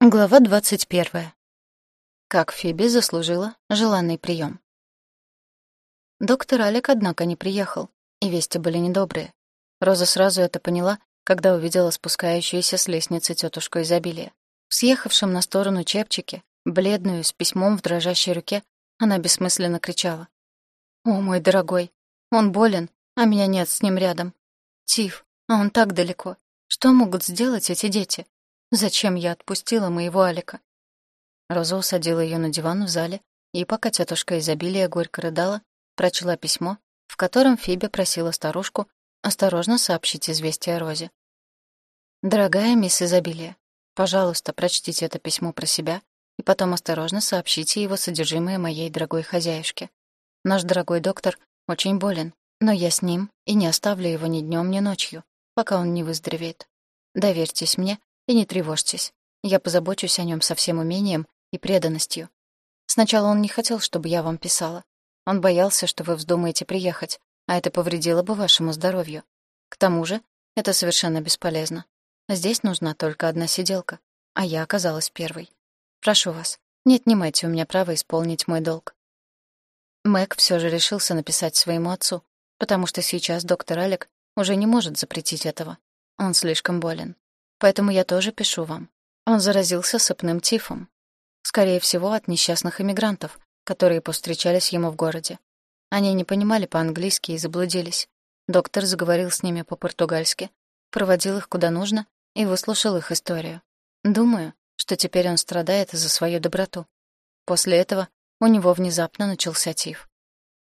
Глава двадцать первая. Как Фиби заслужила желанный прием. Доктор Алек, однако, не приехал, и вести были недобрые. Роза сразу это поняла, когда увидела спускающуюся с лестницы тетушку изобилия. В съехавшем на сторону чепчике, бледную, с письмом в дрожащей руке, она бессмысленно кричала. «О, мой дорогой, он болен, а меня нет с ним рядом. Тиф, а он так далеко. Что могут сделать эти дети?» Зачем я отпустила моего Алика? Роза усадила ее на диван в зале, и пока тетушка изобилия горько рыдала, прочла письмо, в котором Фиби просила старушку осторожно сообщить известие о Розе. «Дорогая мисс Изобилия, пожалуйста, прочтите это письмо про себя и потом осторожно сообщите его содержимое моей дорогой хозяюшке. Наш дорогой доктор очень болен, но я с ним и не оставлю его ни днем, ни ночью, пока он не выздоровеет. Доверьтесь мне, и не тревожьтесь, я позабочусь о нем со всем умением и преданностью. Сначала он не хотел, чтобы я вам писала. Он боялся, что вы вздумаете приехать, а это повредило бы вашему здоровью. К тому же, это совершенно бесполезно. Здесь нужна только одна сиделка, а я оказалась первой. Прошу вас, не отнимайте у меня право исполнить мой долг. Мэг все же решился написать своему отцу, потому что сейчас доктор Алек уже не может запретить этого. Он слишком болен. Поэтому я тоже пишу вам. Он заразился сыпным тифом. Скорее всего, от несчастных иммигрантов, которые повстречались ему в городе. Они не понимали по-английски и заблудились. Доктор заговорил с ними по-португальски, проводил их куда нужно и выслушал их историю. Думаю, что теперь он страдает за свою доброту. После этого у него внезапно начался тиф.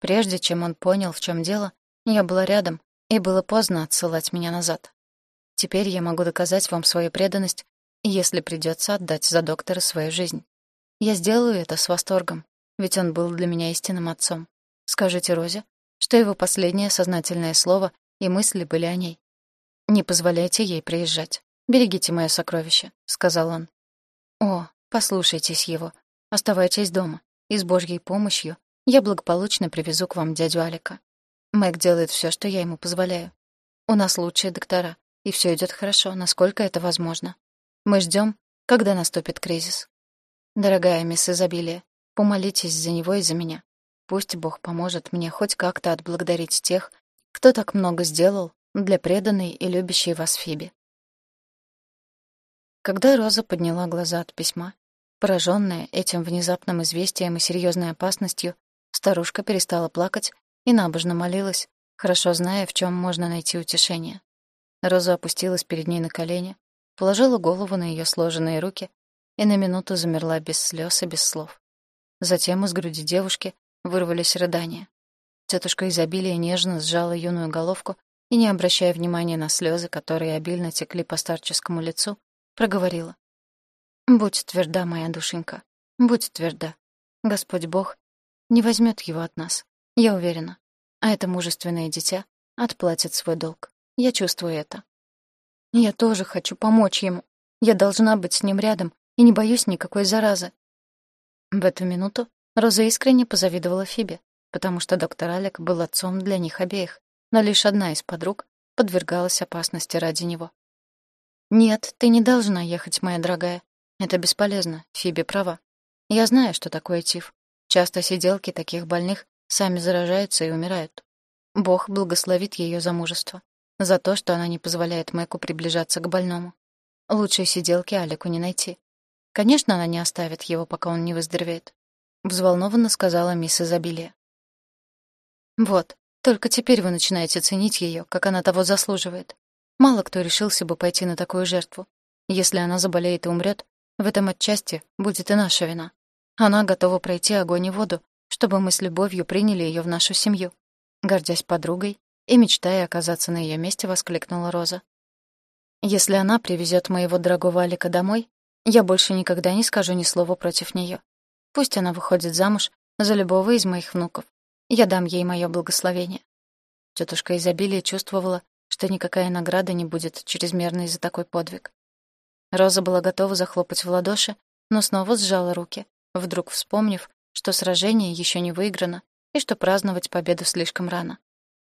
Прежде чем он понял, в чем дело, я была рядом, и было поздно отсылать меня назад. Теперь я могу доказать вам свою преданность, если придется отдать за доктора свою жизнь. Я сделаю это с восторгом, ведь он был для меня истинным отцом. Скажите Розе, что его последнее сознательное слово и мысли были о ней. «Не позволяйте ей приезжать. Берегите мое сокровище», — сказал он. «О, послушайтесь его. Оставайтесь дома, и с Божьей помощью я благополучно привезу к вам дядю Алика. Мэг делает все, что я ему позволяю. У нас лучшие доктора, и все идет хорошо, насколько это возможно. Мы ждем, когда наступит кризис. Дорогая мисс Изобилия, помолитесь за него и за меня. Пусть Бог поможет мне хоть как-то отблагодарить тех, кто так много сделал для преданной и любящей вас Фиби. Когда Роза подняла глаза от письма, пораженная этим внезапным известием и серьезной опасностью, старушка перестала плакать и набожно молилась, хорошо зная, в чем можно найти утешение. Роза опустилась перед ней на колени, положила голову на ее сложенные руки и на минуту замерла без слез и без слов. Затем из груди девушки вырвались рыдания. Тетушка изобилия нежно сжала юную головку и, не обращая внимания на слезы, которые обильно текли по старческому лицу, проговорила. «Будь тверда, моя душенька, будь тверда. Господь Бог не возьмет его от нас, я уверена. А это мужественное дитя отплатит свой долг. Я чувствую это. Я тоже хочу помочь ему. Я должна быть с ним рядом и не боюсь никакой заразы. В эту минуту Роза искренне позавидовала Фибе, потому что доктор Алек был отцом для них обеих, но лишь одна из подруг подвергалась опасности ради него. «Нет, ты не должна ехать, моя дорогая. Это бесполезно, Фиби права. Я знаю, что такое тиф. Часто сиделки таких больных сами заражаются и умирают. Бог благословит ее замужество. За то, что она не позволяет Мэку приближаться к больному. Лучшей сиделки Алику не найти. Конечно, она не оставит его, пока он не выздоровеет. Взволнованно сказала мисс Изобилия. Вот, только теперь вы начинаете ценить ее, как она того заслуживает. Мало кто решился бы пойти на такую жертву. Если она заболеет и умрет, в этом отчасти будет и наша вина. Она готова пройти огонь и воду, чтобы мы с любовью приняли ее в нашу семью. Гордясь подругой, и, мечтая оказаться на ее месте, воскликнула Роза. «Если она привезет моего дорогого Алика домой, я больше никогда не скажу ни слова против нее. Пусть она выходит замуж за любого из моих внуков. Я дам ей мое благословение». Тетушка изобилия чувствовала, что никакая награда не будет чрезмерной за такой подвиг. Роза была готова захлопать в ладоши, но снова сжала руки, вдруг вспомнив, что сражение еще не выиграно и что праздновать победу слишком рано.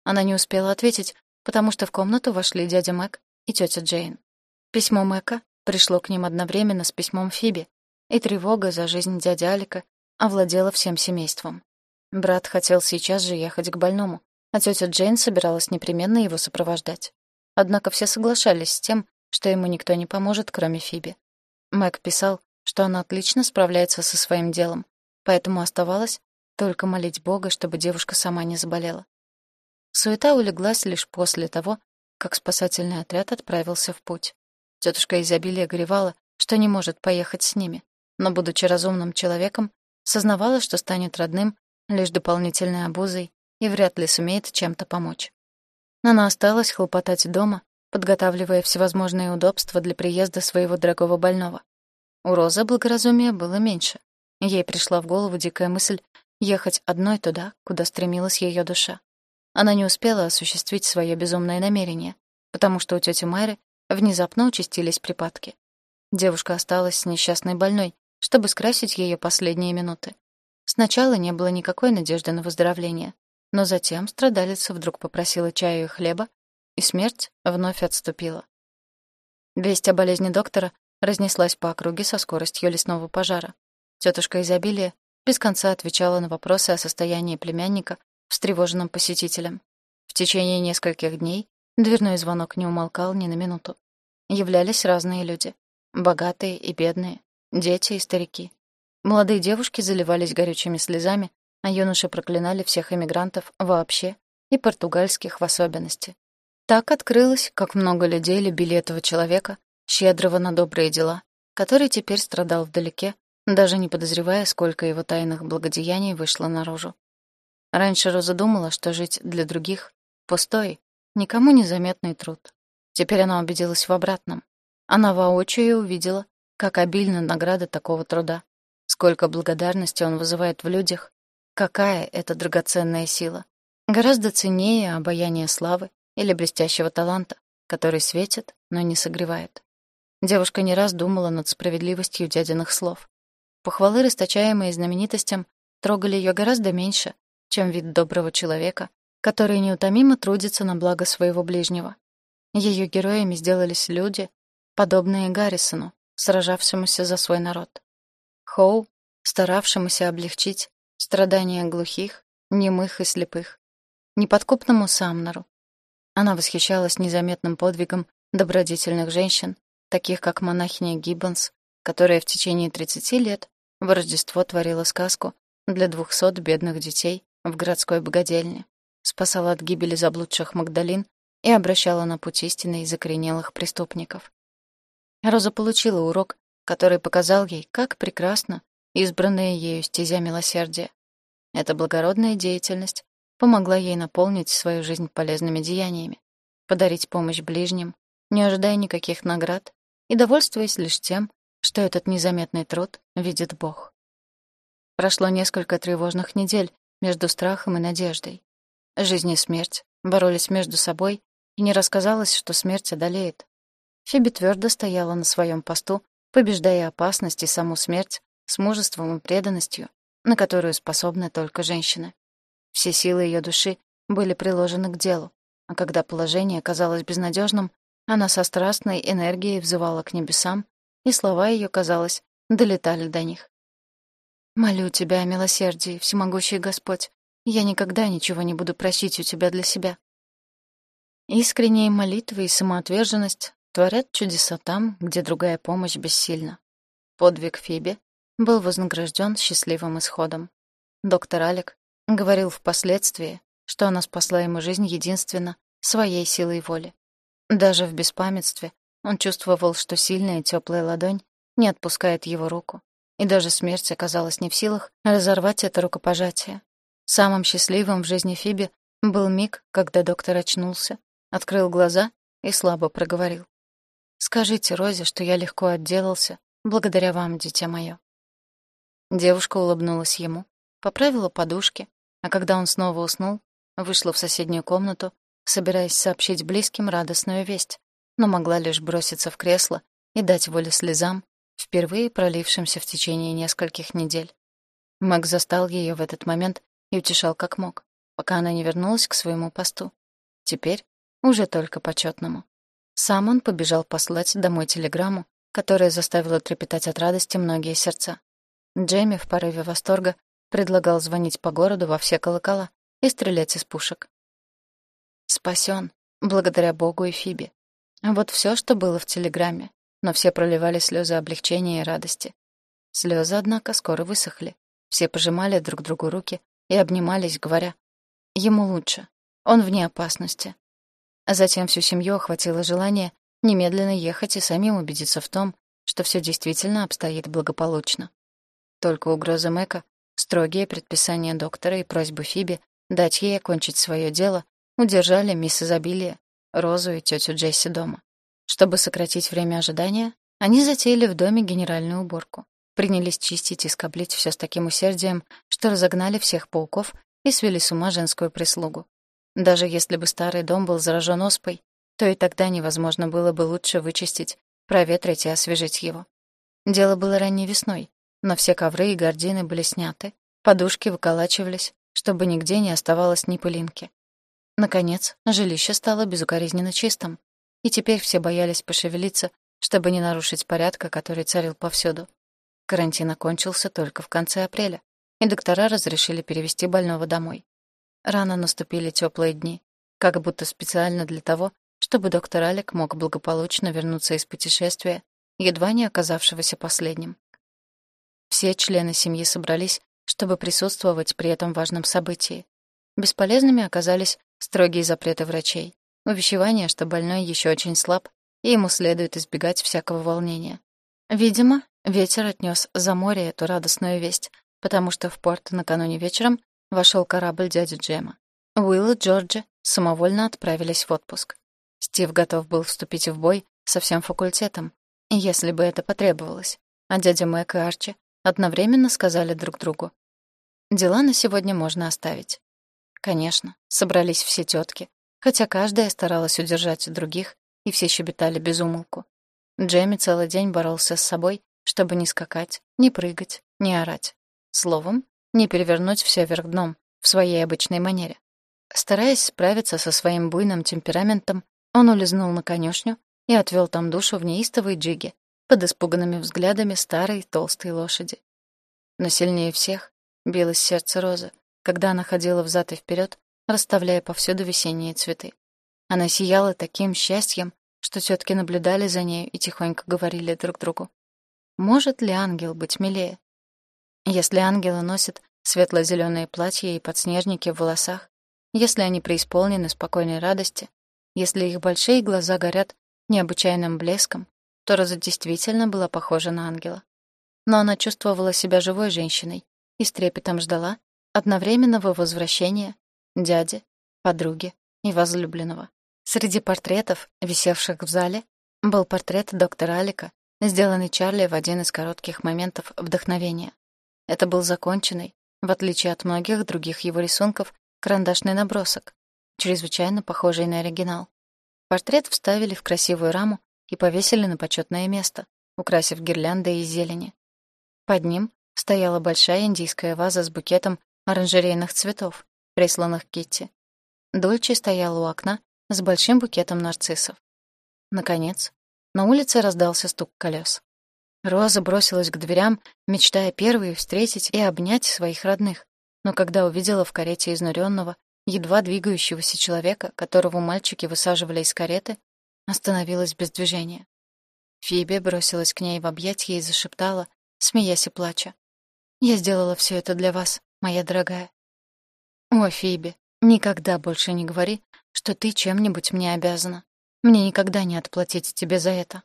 Она не успела ответить, потому что в комнату вошли дядя Мэг и тетя Джейн. Письмо Мэка пришло к ним одновременно с письмом Фиби, и тревога за жизнь дяди Алика овладела всем семейством. Брат хотел сейчас же ехать к больному, а тетя Джейн собиралась непременно его сопровождать. Однако все соглашались с тем, что ему никто не поможет, кроме Фиби. Мэг писал, что она отлично справляется со своим делом, поэтому оставалось только молить Бога, чтобы девушка сама не заболела. Суета улеглась лишь после того, как спасательный отряд отправился в путь. Тетушка изобилия горевала, что не может поехать с ними, но, будучи разумным человеком, сознавала, что станет родным лишь дополнительной обузой и вряд ли сумеет чем-то помочь. Она осталась хлопотать дома, подготавливая всевозможные удобства для приезда своего дорогого больного. У Розы благоразумия было меньше. Ей пришла в голову дикая мысль ехать одной туда, куда стремилась ее душа. Она не успела осуществить свое безумное намерение, потому что у тети Майры внезапно участились припадки. Девушка осталась с несчастной больной, чтобы скрасить ее последние минуты. Сначала не было никакой надежды на выздоровление, но затем страдалица вдруг попросила чаю и хлеба, и смерть вновь отступила. Весть о болезни доктора разнеслась по округе со скоростью лесного пожара. Тетушка изобилия без конца отвечала на вопросы о состоянии племянника встревоженным посетителям. В течение нескольких дней дверной звонок не умолкал ни на минуту. Являлись разные люди. Богатые и бедные, дети и старики. Молодые девушки заливались горючими слезами, а юноши проклинали всех эмигрантов вообще и португальских в особенности. Так открылось, как много людей любили этого человека, щедрого на добрые дела, который теперь страдал вдалеке, даже не подозревая, сколько его тайных благодеяний вышло наружу. Раньше Роза думала, что жить для других — пустой, никому незаметный труд. Теперь она убедилась в обратном. Она воочию увидела, как обильна награда такого труда, сколько благодарности он вызывает в людях, какая это драгоценная сила. Гораздо ценнее обаяние славы или блестящего таланта, который светит, но не согревает. Девушка не раз думала над справедливостью дядиных слов. Похвалы, расточаемые знаменитостям, трогали ее гораздо меньше, чем вид доброго человека, который неутомимо трудится на благо своего ближнего. Ее героями сделались люди, подобные Гаррисону, сражавшемуся за свой народ. Хоу, старавшемуся облегчить страдания глухих, немых и слепых. Неподкупному Самнеру. Она восхищалась незаметным подвигом добродетельных женщин, таких как монахиня Гиббонс, которая в течение 30 лет в Рождество творила сказку для двухсот бедных детей в городской богадельне, спасала от гибели заблудших Магдалин и обращала на путь истины закоренелых преступников. Роза получила урок, который показал ей, как прекрасно избранная ею стезя милосердия. Эта благородная деятельность помогла ей наполнить свою жизнь полезными деяниями, подарить помощь ближним, не ожидая никаких наград и довольствуясь лишь тем, что этот незаметный труд видит Бог. Прошло несколько тревожных недель между страхом и надеждой. Жизнь и смерть боролись между собой, и не рассказалось, что смерть одолеет. Фиби твердо стояла на своем посту, побеждая опасность и саму смерть с мужеством и преданностью, на которую способны только женщины. Все силы ее души были приложены к делу, а когда положение казалось безнадежным, она со страстной энергией взывала к небесам, и слова ее, казалось, долетали до них. «Молю тебя о милосердии, всемогущий Господь. Я никогда ничего не буду просить у тебя для себя». Искренние молитвы и самоотверженность творят чудеса там, где другая помощь бессильна. Подвиг Фиби был вознагражден счастливым исходом. Доктор Алек говорил впоследствии, что она спасла ему жизнь единственно своей силой воли. Даже в беспамятстве он чувствовал, что сильная теплая ладонь не отпускает его руку, и даже смерть оказалась не в силах разорвать это рукопожатие. Самым счастливым в жизни Фиби был миг, когда доктор очнулся, открыл глаза и слабо проговорил. «Скажите Розе, что я легко отделался, благодаря вам, дитя мое». Девушка улыбнулась ему, поправила подушки, а когда он снова уснул, вышла в соседнюю комнату собираясь сообщить близким радостную весть, но могла лишь броситься в кресло и дать волю слезам, впервые пролившимся в течение нескольких недель. Мэг застал ее в этот момент и утешал как мог, пока она не вернулась к своему посту. Теперь уже только почетному. Сам он побежал послать домой телеграмму, которая заставила трепетать от радости многие сердца. Джейми в порыве восторга предлагал звонить по городу во все колокола и стрелять из пушек. Спасен, благодаря Богу и Фиби. Вот все, что было в телеграмме, но все проливали слезы облегчения и радости. Слезы, однако, скоро высохли. Все пожимали друг другу руки и обнимались, говоря, «Ему лучше, он вне опасности». А затем всю семью охватило желание немедленно ехать и самим убедиться в том, что все действительно обстоит благополучно. Только угроза Мэка, строгие предписания доктора и просьбы Фиби дать ей окончить свое дело удержали мисс Изобилие, Розу и тетю Джесси дома. Чтобы сократить время ожидания, они затеяли в доме генеральную уборку. Принялись чистить и скоблить все с таким усердием, что разогнали всех пауков и свели с ума женскую прислугу. Даже если бы старый дом был заражен оспой, то и тогда невозможно было бы лучше вычистить, проветрить и освежить его. Дело было ранней весной, но все ковры и гардины были сняты, подушки выколачивались, чтобы нигде не оставалось ни пылинки. Наконец, жилище стало безукоризненно чистым, и теперь все боялись пошевелиться, чтобы не нарушить порядка, который царил повсюду. Карантин окончился только в конце апреля, и доктора разрешили перевести больного домой. Рано наступили теплые дни, как будто специально для того, чтобы доктор Алек мог благополучно вернуться из путешествия, едва не оказавшегося последним. Все члены семьи собрались, чтобы присутствовать при этом важном событии. Бесполезными оказались строгие запреты врачей, увещевание, что больной еще очень слаб, и ему следует избегать всякого волнения. Видимо, ветер отнес за море эту радостную весть, потому что в порт накануне вечером вошел корабль дяди Джема. Уилл и Джорджи самовольно отправились в отпуск. Стив готов был вступить в бой со всем факультетом, если бы это потребовалось, а дядя Мэг и Арчи одновременно сказали друг другу. «Дела на сегодня можно оставить». Конечно, собрались все тетки, хотя каждая старалась удержать других, и все щебетали без умолку. Джейми целый день боролся с собой, чтобы не скакать, не прыгать, не орать. Словом, не перевернуть все вверх дном в своей обычной манере. Стараясь справиться со своим буйным темпераментом, он улизнул на конюшню и отвел там душу в неистовой джиге под испуганными взглядами старой толстой лошади. Но сильнее всех билось сердце Розы, когда она ходила взад и вперед, расставляя повсюду весенние цветы. Она сияла таким счастьем, что тетки наблюдали за нею и тихонько говорили друг другу. Может ли ангел быть милее? Если ангелы носят светло зеленые платья и подснежники в волосах, если они преисполнены спокойной радости, если их большие глаза горят необычайным блеском, то Роза действительно была похожа на ангела. Но она чувствовала себя живой женщиной и с трепетом ждала, одновременного возвращения дяди, подруги и возлюбленного. Среди портретов, висевших в зале, был портрет доктора Алика, сделанный Чарли в один из коротких моментов вдохновения. Это был законченный, в отличие от многих других его рисунков, карандашный набросок, чрезвычайно похожий на оригинал. Портрет вставили в красивую раму и повесили на почетное место, украсив гирляндой из зелени. Под ним стояла большая индийская ваза с букетом оранжерейных цветов, присланных Китти. Дольче стояла у окна с большим букетом нарциссов. Наконец, на улице раздался стук колес. Роза бросилась к дверям, мечтая первой встретить и обнять своих родных. Но когда увидела в карете изнуренного, едва двигающегося человека, которого мальчики высаживали из кареты, остановилась без движения. Фиби бросилась к ней в объятья и зашептала, смеясь и плача. «Я сделала все это для вас, моя дорогая. О, Фиби, никогда больше не говори, что ты чем-нибудь мне обязана. Мне никогда не отплатить тебе за это.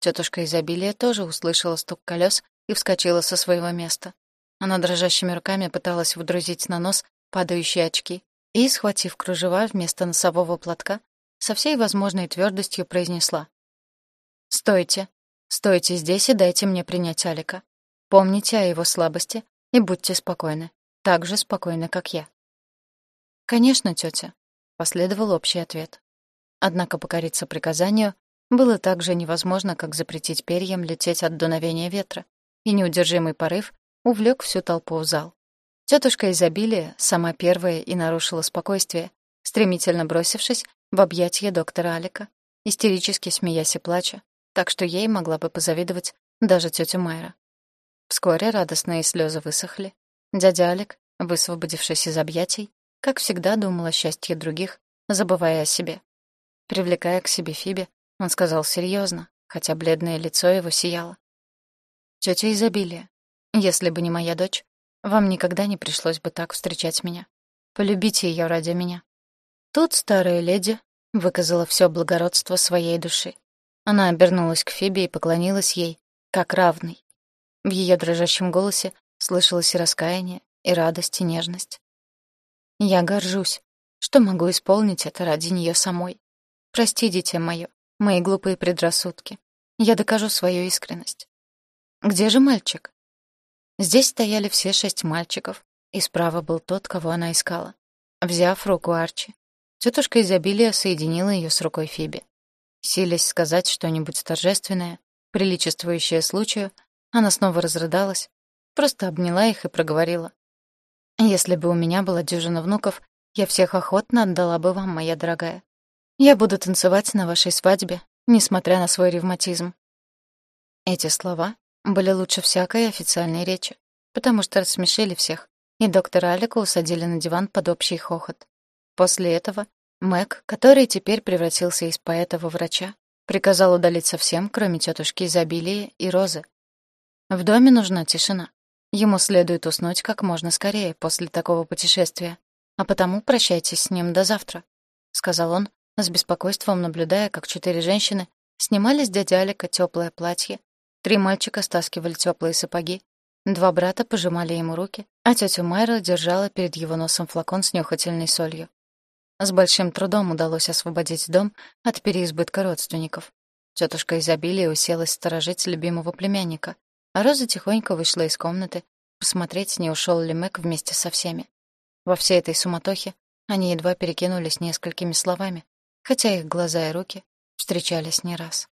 Тетушка изобилия тоже услышала стук колес и вскочила со своего места. Она дрожащими руками пыталась вдрузить на нос падающие очки и, схватив кружева вместо носового платка, со всей возможной твердостью произнесла. «Стойте, стойте здесь и дайте мне принять Алика. Помните о его слабости и будьте спокойны. Так же спокойны, как я. «Конечно, тетя», — последовал общий ответ. Однако покориться приказанию было так же невозможно, как запретить перьям лететь от дуновения ветра, и неудержимый порыв увлек всю толпу в зал. Тетушка изобилия, сама первая и нарушила спокойствие, стремительно бросившись в объятия доктора Алика, истерически смеясь и плача, так что ей могла бы позавидовать даже тетя Майра. Вскоре радостные слезы высохли. Дядя Алик, высвободившись из объятий, как всегда думал о счастье других, забывая о себе. Привлекая к себе Фиби, он сказал серьезно, хотя бледное лицо его сияло. «Тётя изобилие, если бы не моя дочь, вам никогда не пришлось бы так встречать меня. Полюбите ее ради меня». Тут старая леди выказала все благородство своей души. Она обернулась к Фиби и поклонилась ей, как равный. В ее дрожащем голосе слышалось и раскаяние, и радость, и нежность. «Я горжусь, что могу исполнить это ради нее самой. Прости, дитя мое, мои глупые предрассудки. Я докажу свою искренность. Где же мальчик? Здесь стояли все шесть мальчиков, и справа был тот, кого она искала. Взяв руку Арчи, тетушка изобилия соединила ее с рукой Фиби. Силясь сказать что-нибудь торжественное, приличествующее случаю, она снова разрыдалась, просто обняла их и проговорила. «Если бы у меня была дюжина внуков, я всех охотно отдала бы вам, моя дорогая. Я буду танцевать на вашей свадьбе, несмотря на свой ревматизм». Эти слова были лучше всякой официальной речи, потому что рассмешили всех, и доктора Алика усадили на диван под общий хохот. После этого Мэг, который теперь превратился из поэта во врача, приказал удалиться всем, кроме тетушки изобилия и Розы. В доме нужна тишина. Ему следует уснуть как можно скорее после такого путешествия, а потому прощайтесь с ним до завтра», — сказал он, с беспокойством наблюдая, как четыре женщины снимали с дяди Алика тёплое платье, три мальчика стаскивали тёплые сапоги, два брата пожимали ему руки, а тётя Майра держала перед его носом флакон с нюхательной солью. С большим трудом удалось освободить дом от переизбытка родственников. Тётушка изобилия уселась сторожить любимого племянника, а Роза тихонько вышла из комнаты, посмотреть, не ушел ли Мэг вместе со всеми. Во всей этой суматохе они едва перекинулись несколькими словами, хотя их глаза и руки встречались не раз.